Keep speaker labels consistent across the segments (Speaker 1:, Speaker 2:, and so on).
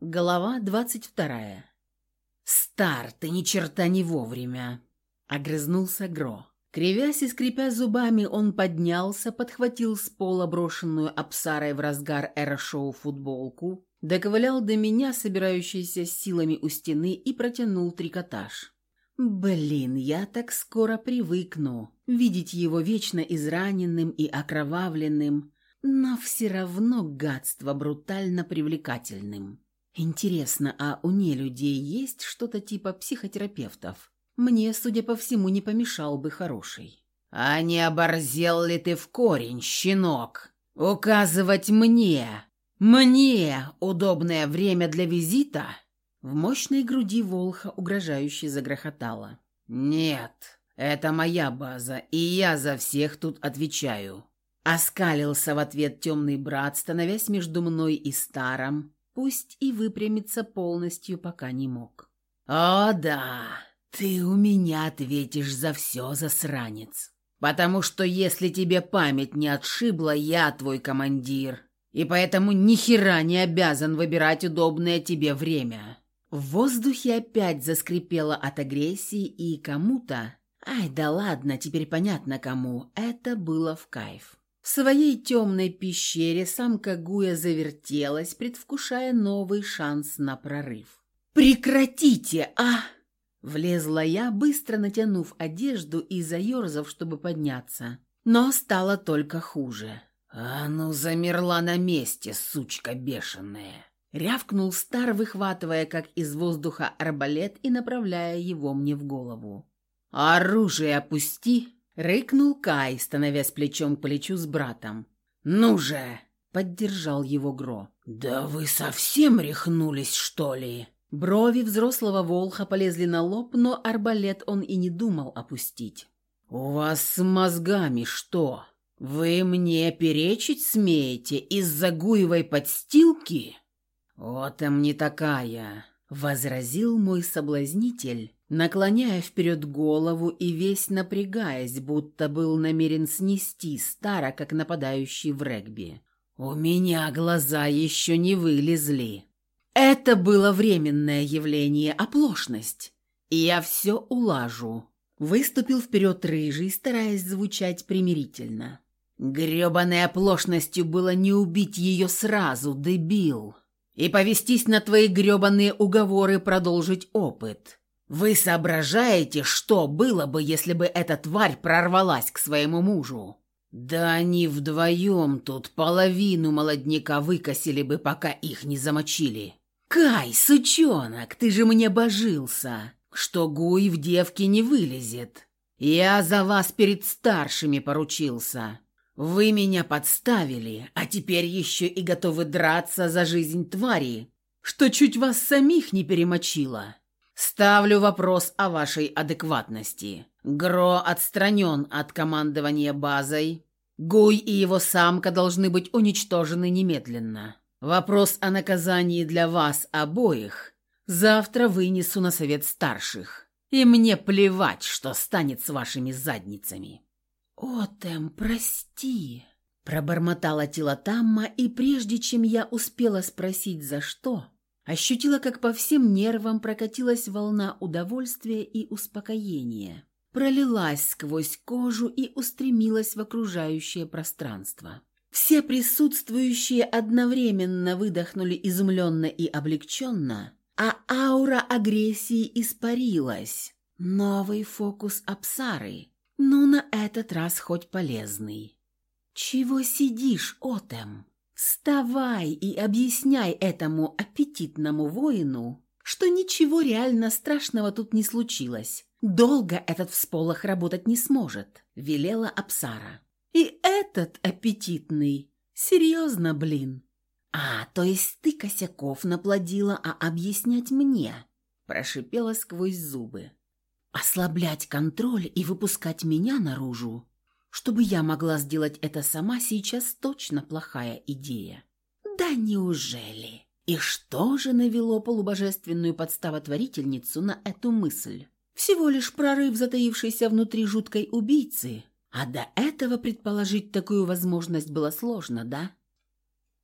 Speaker 1: Глава двадцать вторая. «Стар, ты ни черта не вовремя!» — огрызнулся Гро. Кривясь и скрипя зубами, он поднялся, подхватил с пола брошенную обсарой в разгар эра-шоу футболку, доковылял до меня, собирающейся силами у стены, и протянул трикотаж. «Блин, я так скоро привыкну видеть его вечно израненным и окровавленным, но все равно гадство брутально привлекательным». Интересно, а у нелюдей есть что-то типа психотерапевтов? Мне, судя по всему, не помешал бы хороший. «А не оборзел ли ты в корень, щенок? Указывать мне, мне удобное время для визита?» В мощной груди Волха угрожающе загрохотало. «Нет, это моя база, и я за всех тут отвечаю». Оскалился в ответ темный брат, становясь между мной и старым, пусть и выпрямиться полностью пока не мог. «О да, ты у меня ответишь за все, засранец. Потому что если тебе память не отшибла, я твой командир, и поэтому ни хера не обязан выбирать удобное тебе время». В воздухе опять заскрипело от агрессии, и кому-то, ай да ладно, теперь понятно кому, это было в кайф. В своей темной пещере самка Гуя завертелась, предвкушая новый шанс на прорыв. «Прекратите, а!» Влезла я, быстро натянув одежду и заерзав, чтобы подняться. Но стало только хуже. «А ну, замерла на месте, сучка бешеная!» Рявкнул Стар, выхватывая, как из воздуха, арбалет и направляя его мне в голову. «Оружие опусти!» Рыкнул Кай, становясь плечом к плечу с братом. «Ну же!» — поддержал его Гро. «Да вы совсем рехнулись, что ли?» Брови взрослого волха полезли на лоб, но арбалет он и не думал опустить. «У вас с мозгами что? Вы мне перечить смеете из-за гуевой подстилки?» «Вот им не такая», — возразил мой соблазнитель, наклоняя вперед голову и весь напрягаясь, будто был намерен снести Стара, как нападающий в регби. «У меня глаза еще не вылезли». Это было временное явление, оплошность. Я все улажу. Выступил вперед рыжий, стараясь звучать примирительно. Гребаной оплошностью было не убить ее сразу, дебил, и повестись на твои гребаные уговоры продолжить опыт. Вы соображаете, что было бы, если бы эта тварь прорвалась к своему мужу? Да они вдвоем тут половину молодняка выкосили бы, пока их не замочили. Кай, сучонок, ты же мне божился, что гуй в девке не вылезет. Я за вас перед старшими поручился. Вы меня подставили, а теперь еще и готовы драться за жизнь твари, что чуть вас самих не перемочило. Ставлю вопрос о вашей адекватности. Гро отстранен от командования базой. Гуй и его самка должны быть уничтожены немедленно. Вопрос о наказании для вас обоих завтра вынесу на совет старших. И мне плевать, что станет с вашими задницами. «Отем, прости», — пробормотала Тилатамма, и прежде чем я успела спросить, за что, Ощутила, как по всем нервам прокатилась волна удовольствия и успокоения. Пролилась сквозь кожу и устремилась в окружающее пространство. Все присутствующие одновременно выдохнули изумленно и облегченно, а аура агрессии испарилась. Новый фокус Апсары. Ну, на этот раз хоть полезный. «Чего сидишь, Отем?» Вставай и объясняй этому аппетитному воину, что ничего реально страшного тут не случилось. Долго этот всполох работать не сможет, велела Апсара. И этот аппетитный. Серьезно, блин. А, то есть ты косяков наплодила, а объяснять мне? Прошипела сквозь зубы. Ослаблять контроль и выпускать меня наружу чтобы я могла сделать это сама, сейчас точно плохая идея. Да неужели? И что же навело полубожественную подставотворительницу на эту мысль? Всего лишь прорыв затаившейся внутри жуткой убийцы. А до этого предположить такую возможность было сложно, да?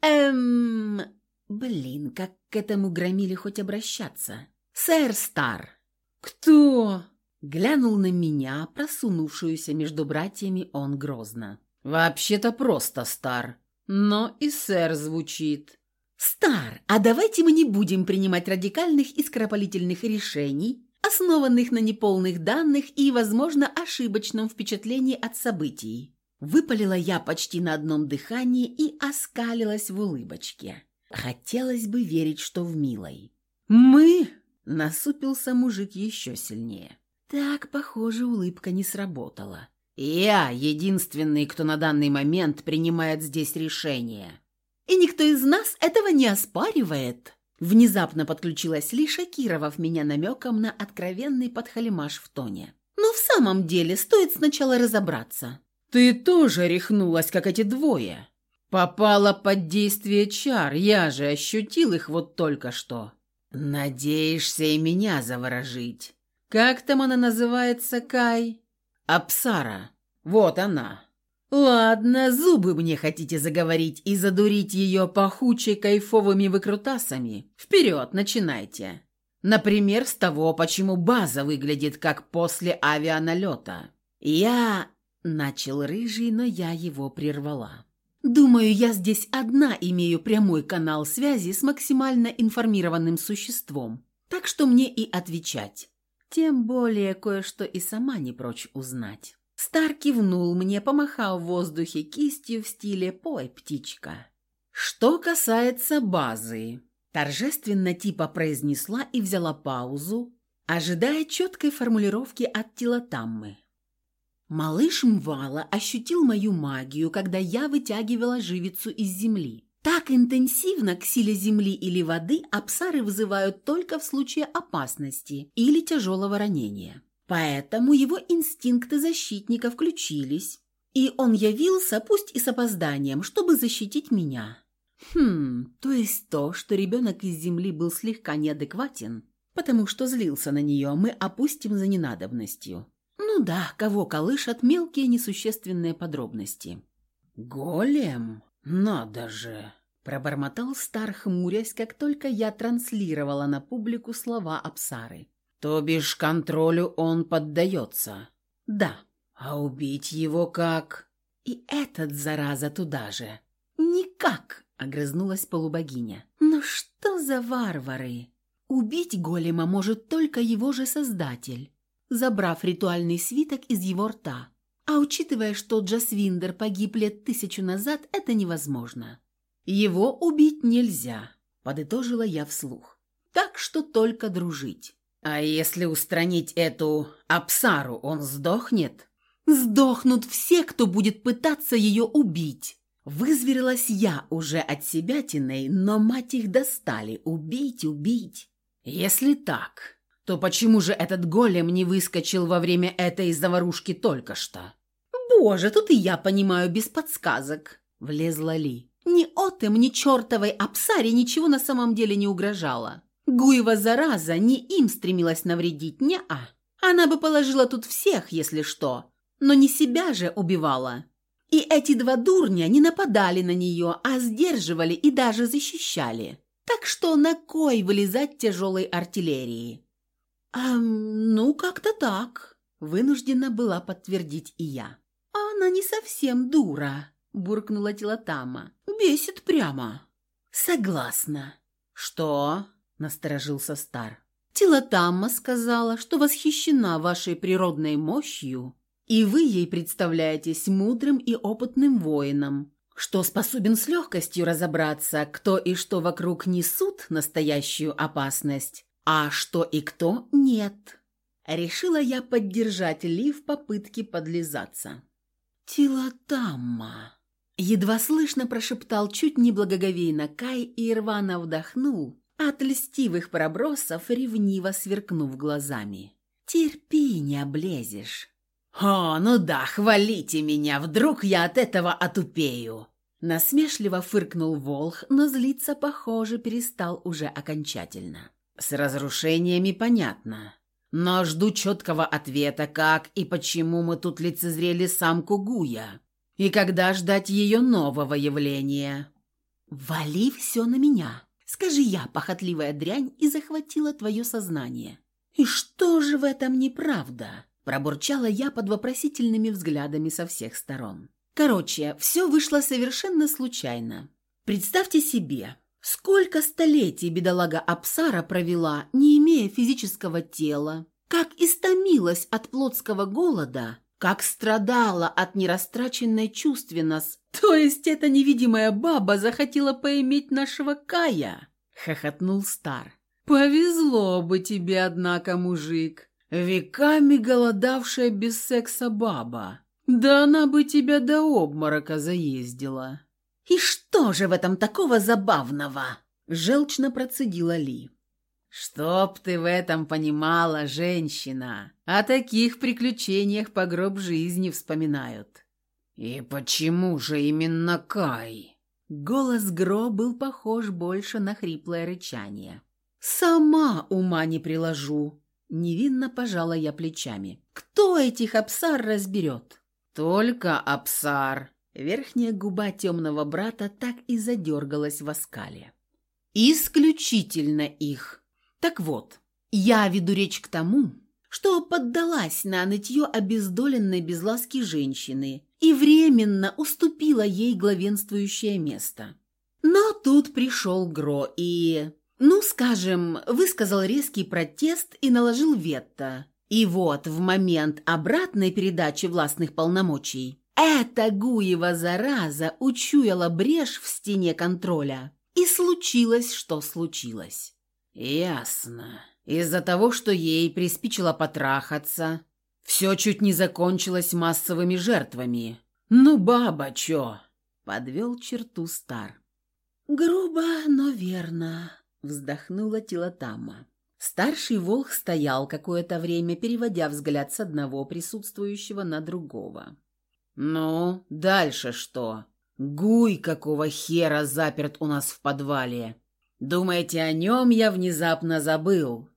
Speaker 1: Эм... Блин, как к этому громиле хоть обращаться. «Сэр Стар!» «Кто?» Глянул на меня, просунувшуюся между братьями он грозно. «Вообще-то просто Стар, но и сэр звучит». «Стар, а давайте мы не будем принимать радикальных и скоропалительных решений, основанных на неполных данных и, возможно, ошибочном впечатлении от событий». Выпалила я почти на одном дыхании и оскалилась в улыбочке. Хотелось бы верить, что в милой. «Мы?» – насупился мужик еще сильнее. Так, похоже, улыбка не сработала. «Я единственный, кто на данный момент принимает здесь решение». «И никто из нас этого не оспаривает», Внезапно подключилась Ли, шокировав меня намеком на откровенный подхалимаш в тоне. «Но в самом деле стоит сначала разобраться». «Ты тоже рехнулась, как эти двое. Попала под действие чар, я же ощутил их вот только что. Надеешься и меня заворожить. Как там она называется, Кай? Апсара. Вот она. Ладно, зубы мне хотите заговорить и задурить ее пахучей кайфовыми выкрутасами. Вперед, начинайте. Например, с того, почему база выглядит как после авианалета. Я... Начал рыжий, но я его прервала. Думаю, я здесь одна имею прямой канал связи с максимально информированным существом. Так что мне и отвечать. Тем более кое-что и сама не прочь узнать. Стар кивнул мне, помахав в воздухе кистью в стиле «Пой, птичка». Что касается базы, торжественно типа произнесла и взяла паузу, ожидая четкой формулировки от Тилотаммы. Малыш Мвала ощутил мою магию, когда я вытягивала живицу из земли. Так интенсивно к силе земли или воды апсары вызывают только в случае опасности или тяжелого ранения. Поэтому его инстинкты защитника включились, и он явился, пусть и с опозданием, чтобы защитить меня. Хм, то есть то, что ребенок из земли был слегка неадекватен, потому что злился на нее, мы опустим за ненадобностью. Ну да, кого колышат мелкие несущественные подробности. «Голем?» «Надо же!» – пробормотал Стар, хмурясь, как только я транслировала на публику слова Апсары. «То бишь контролю он поддается?» «Да». «А убить его как?» «И этот, зараза, туда же». «Никак!» – огрызнулась полубогиня. «Ну что за варвары? Убить голема может только его же создатель, забрав ритуальный свиток из его рта». А учитывая, что Джасвиндер погиб лет тысячу назад, это невозможно. Его убить нельзя, подытожила я вслух. Так что только дружить. А если устранить эту Апсару, он сдохнет? Сдохнут все, кто будет пытаться ее убить. Вызверилась я уже от себя теней, но мать их достали. Убить, убить. Если так, то почему же этот голем не выскочил во время этой заварушки только что? «Боже, тут и я понимаю без подсказок», — влезла Ли. «Ни Отем, ни чертовой Апсаре ничего на самом деле не угрожало. Гуева зараза не им стремилась навредить, не-а. Она бы положила тут всех, если что, но не себя же убивала. И эти два дурня не нападали на нее, а сдерживали и даже защищали. Так что на кой вылезать тяжелой артиллерии?» «А, ну, как-то так», — вынуждена была подтвердить и я. «А она не совсем дура», — буркнула Тилотама. «Бесит прямо». «Согласна». «Что?» — насторожился Стар. «Тилотамма сказала, что восхищена вашей природной мощью, и вы ей представляетесь мудрым и опытным воином, что способен с легкостью разобраться, кто и что вокруг несут настоящую опасность, а что и кто нет. Решила я поддержать Ли в попытке подлизаться. «Тилотамма!» Едва слышно прошептал чуть не благоговейно Кай и рвано вдохнул, от льстивых пробросов, ревниво сверкнув глазами. «Терпи, не облезешь». «О, ну да, хвалите меня, вдруг я от этого отупею!» Насмешливо фыркнул Волх, но злиться, похоже, перестал уже окончательно. С разрушениями понятно. Но жду четкого ответа, как и почему мы тут лицезрели самку Гуя. И когда ждать ее нового явления? «Вали все на меня», — Скажи я, похотливая дрянь, и захватила твое сознание. И что же в этом неправда? Пробурчала я под вопросительными взглядами со всех сторон. Короче, все вышло совершенно случайно. Представьте себе, сколько столетий бедолага Апсара провела, не имея физического тела, как истомилась от плотского голода, как страдала от нерастраченной чувственности. То есть эта невидимая баба захотела поиметь нашего Кая? Хохотнул Стар. Повезло бы тебе, однако, мужик. Веками голодавшая без секса баба. Да она бы тебя до обморока заездила. «И что же в этом такого забавного?» – желчно процедила Ли. «Чтоб ты в этом понимала, женщина, о таких приключениях по гроб жизни вспоминают». «И почему же именно Кай?» Голос Гро был похож больше на хриплое рычание. «Сама ума не приложу!» Невинно пожала я плечами. «Кто этих абсар разберет?» «Только абсар!» Верхняя губа темного брата так и задергалась в оскале. «Исключительно их!» Так вот, я веду речь к тому, что поддалась на нытье обездоленной без ласки женщины и временно уступила ей главенствующее место. Но тут пришел Гро и, ну, скажем, высказал резкий протест и наложил вето. И вот в момент обратной передачи властных полномочий эта Гуева зараза учуяла брешь в стене контроля. И случилось, что случилось. Ясно. Из-за того, что ей приспичило потрахаться, все чуть не закончилось массовыми жертвами. Ну, баба, чё? Подвел черту Стар. Грубо, но верно, вздохнула Тилотама. Старший волк стоял какое-то время, переводя взгляд с одного присутствующего на другого. «Ну, дальше что? Гуй какого хера заперт у нас в подвале? Думаете, о нем я внезапно забыл?